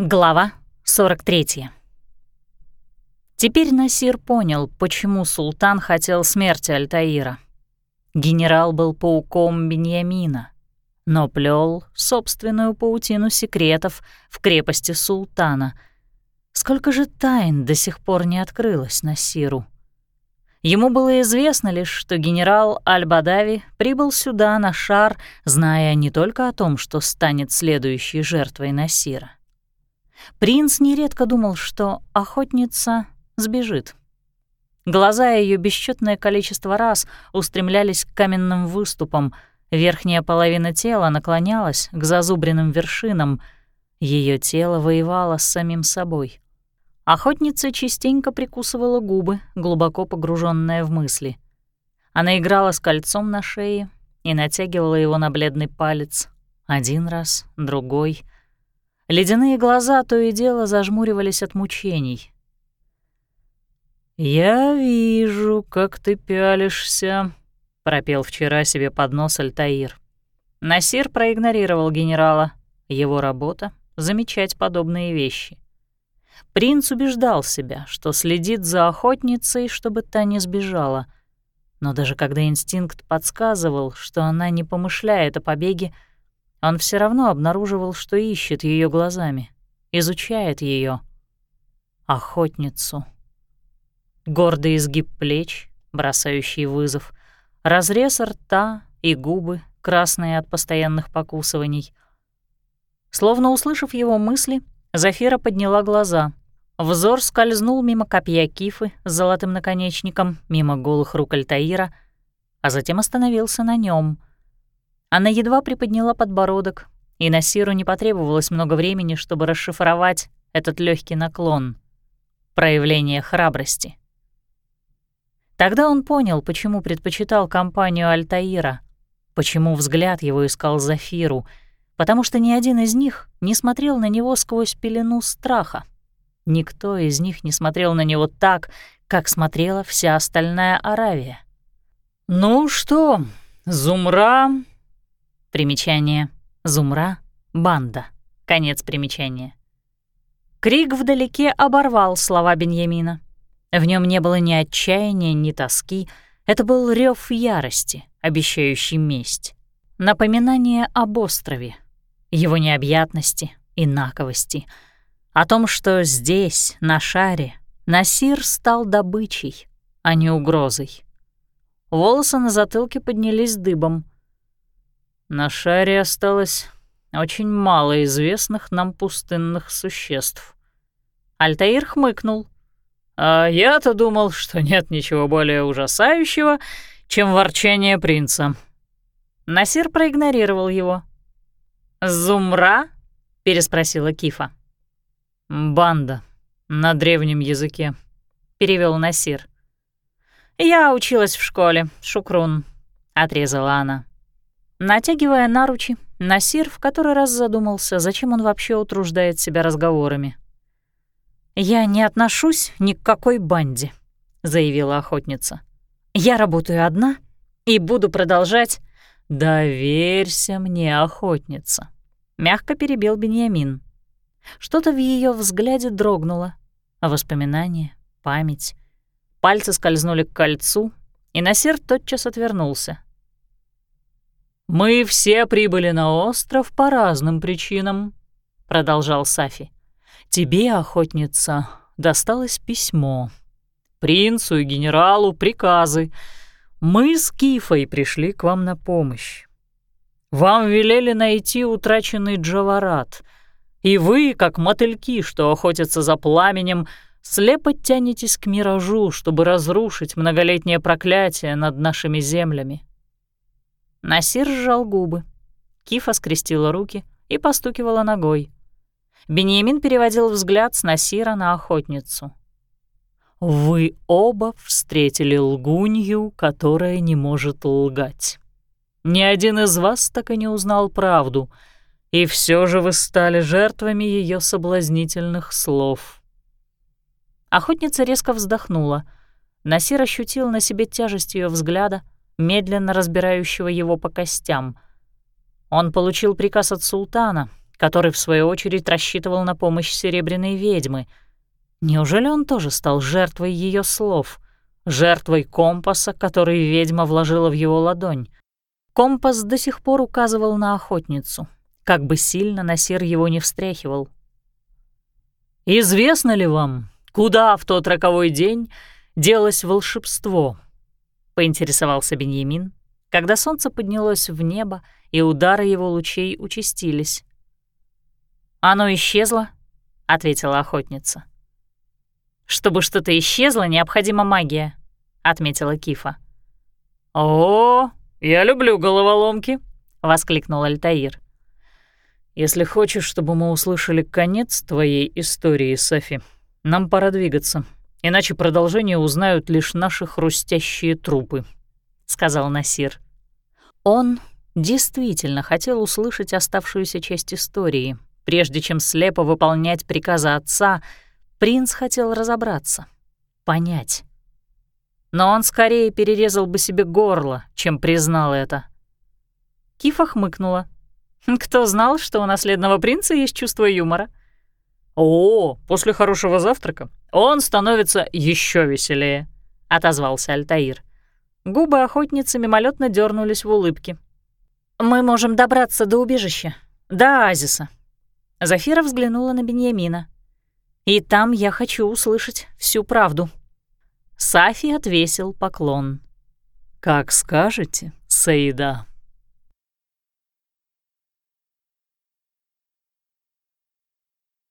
Глава 43. Теперь Насир понял, почему султан хотел смерти Альтаира. Генерал был пауком Беньямина, но плел собственную паутину секретов в крепости султана. Сколько же тайн до сих пор не открылось Насиру? Ему было известно лишь, что генерал Аль-Бадави прибыл сюда на шар, зная не только о том, что станет следующей жертвой Насира — Принц нередко думал, что охотница сбежит. Глаза ее бесчетное количество раз устремлялись к каменным выступам, верхняя половина тела наклонялась к зазубренным вершинам, ее тело воевало с самим собой. Охотница частенько прикусывала губы, глубоко погруженная в мысли. Она играла с кольцом на шее и натягивала его на бледный палец. Один раз, другой — Ледяные глаза то и дело зажмуривались от мучений. «Я вижу, как ты пялишься», — пропел вчера себе под нос Альтаир. Насир проигнорировал генерала. Его работа — замечать подобные вещи. Принц убеждал себя, что следит за охотницей, чтобы та не сбежала. Но даже когда инстинкт подсказывал, что она не помышляет о побеге, он все равно обнаруживал, что ищет ее глазами, изучает ее охотницу. Гордый изгиб плеч, бросающий вызов, разрез рта и губы, красные от постоянных покусываний. Словно услышав его мысли, Зафира подняла глаза. Взор скользнул мимо копья кифы с золотым наконечником, мимо голых рук Альтаира, а затем остановился на нем — она едва приподняла подбородок, и Насиру не потребовалось много времени, чтобы расшифровать этот легкий наклон. Проявление храбрости. Тогда он понял, почему предпочитал компанию Альтаира, почему взгляд его искал Зафиру, потому что ни один из них не смотрел на него сквозь пелену страха. Никто из них не смотрел на него так, как смотрела вся остальная Аравия. «Ну что, Зумра Примечание. Зумра. Банда. Конец примечания. Крик вдалеке оборвал слова Беньямина. В нем не было ни отчаяния, ни тоски. Это был рев ярости, обещающий месть. Напоминание об острове, его необъятности, инаковости. О том, что здесь, на шаре, Насир стал добычей, а не угрозой. Волосы на затылке поднялись дыбом — на шаре осталось очень мало известных нам пустынных существ. Альтаир хмыкнул. А я-то думал, что нет ничего более ужасающего, чем ворчание принца. Насир проигнорировал его. «Зумра?» — переспросила Кифа. «Банда на древнем языке», — перевел Насир. «Я училась в школе, Шукрун», — отрезала она. Натягивая наручи, Насир в который раз задумался, зачем он вообще утруждает себя разговорами. «Я не отношусь ни к какой банде», — заявила охотница. «Я работаю одна и буду продолжать...» «Доверься мне, охотница», — мягко перебил Беньямин. Что-то в ее взгляде дрогнуло. Воспоминания, память. Пальцы скользнули к кольцу, и Насир тотчас отвернулся. «Мы все прибыли на остров по разным причинам», — продолжал Сафи. «Тебе, охотница, досталось письмо. Принцу и генералу приказы. Мы с Кифой пришли к вам на помощь. Вам велели найти утраченный джаварат, и вы, как мотыльки, что охотятся за пламенем, слепо тянетесь к миражу, чтобы разрушить многолетнее проклятие над нашими землями. Насир сжал губы. Кифа скрестила руки и постукивала ногой. Бениамин переводил взгляд с Насира на охотницу. «Вы оба встретили лгунью, которая не может лгать. Ни один из вас так и не узнал правду, и все же вы стали жертвами ее соблазнительных слов». Охотница резко вздохнула. Насир ощутил на себе тяжесть ее взгляда — медленно разбирающего его по костям. Он получил приказ от султана, который, в свою очередь, рассчитывал на помощь серебряной ведьмы. Неужели он тоже стал жертвой ее слов, жертвой компаса, который ведьма вложила в его ладонь? Компас до сих пор указывал на охотницу, как бы сильно Насир его не встряхивал. «Известно ли вам, куда в тот роковой день делось волшебство?» — поинтересовался Беньямин, когда солнце поднялось в небо, и удары его лучей участились. «Оно исчезло», — ответила охотница. «Чтобы что-то исчезло, необходима магия», — отметила Кифа. «О, я люблю головоломки», — воскликнул Альтаир. «Если хочешь, чтобы мы услышали конец твоей истории, Софи, нам пора двигаться, иначе продолжение узнают лишь наши хрустящие трупы», — сказал Насир. Он действительно хотел услышать оставшуюся часть истории. Прежде чем слепо выполнять приказы отца, принц хотел разобраться, понять. Но он скорее перерезал бы себе горло, чем признал это. Кифа хмыкнула. Кто знал, что у наследного принца есть чувство юмора? «О, после хорошего завтрака он становится еще веселее», — отозвался Альтаир. Губы охотницы мимолетно дернулись в улыбке. «Мы можем добраться до убежища, до оазиса». Зафира взглянула на Беньямина. «И там я хочу услышать всю правду». Сафи отвесил поклон. «Как скажете, Саида».